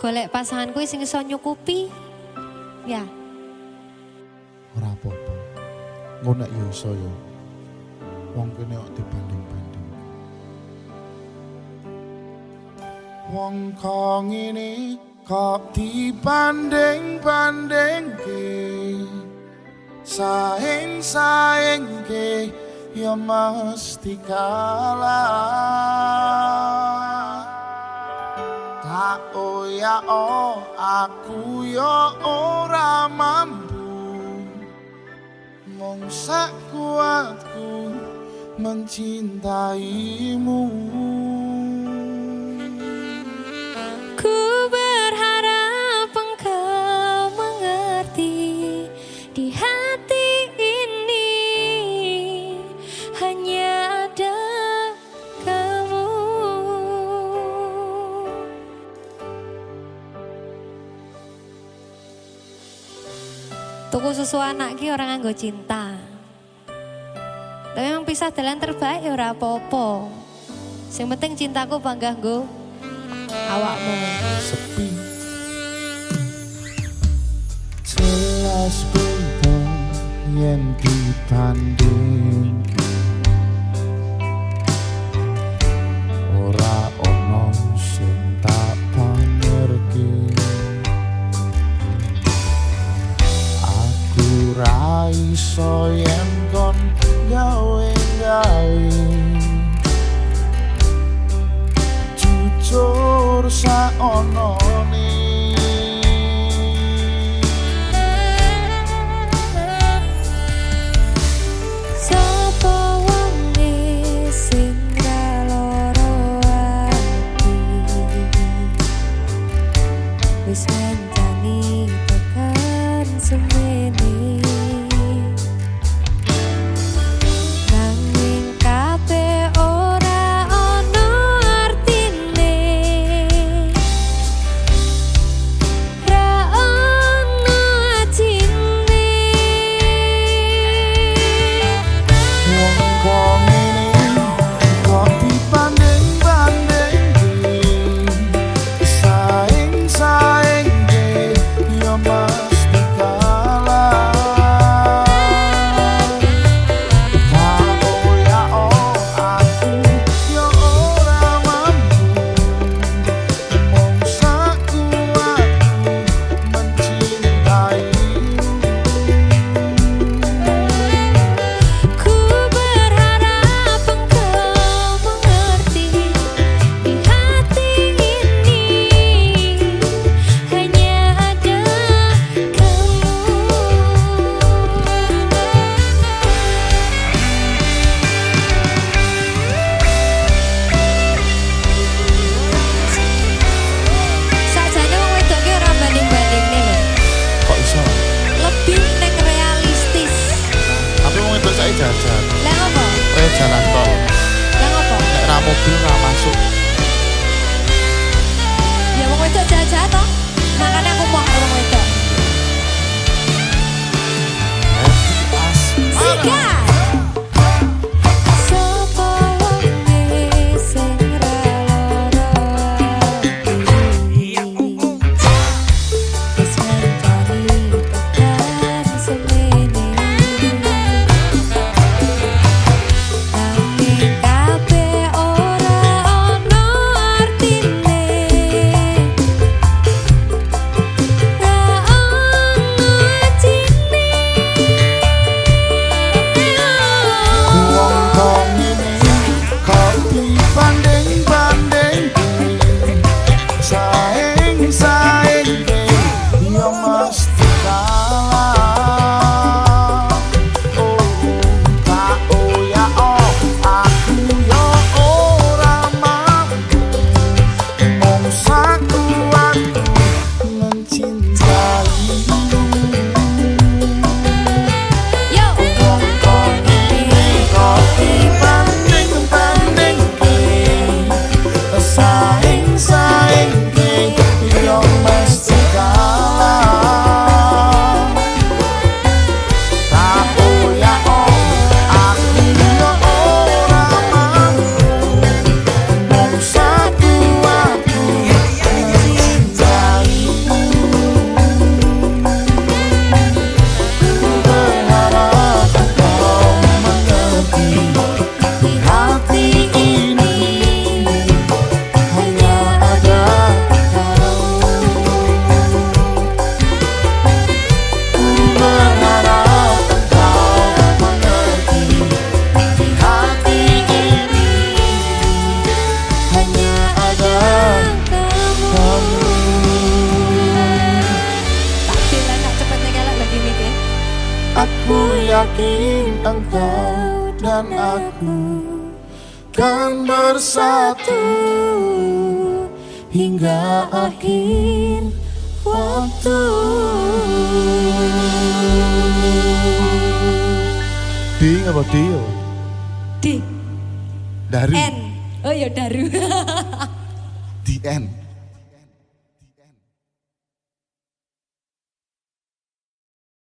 golek pasangan kuwi sing iso nyukupi. Ya. Ora apa-apa. Ngono ya iso ya. Wong kene kok dibanding-banding. Wong kok ngene kok dibanding-bandingke. Saing-saingke ya mesti kalah. Tak oya oh aku ya ora mampu. Mong kuatku mencintaimu Tuku susu anak ki orang nganggo cinta. Tapi emang pisah jalan terbaik ya ora apa-apa. Sing penting cintaku bangga nggo awakmu. Sepi Jelas beda yen dibanding oh no. Jalan tol. Lah ngopo? Nek ra mobil ra masuk. Ya wong wedok jajan toh. Makanya aku mau karo wong wedok. Yakin engkau dan aku kan bersatu hingga akhir waktu. Ding apa Dio? D Dari N. Oh ya Daru. the end.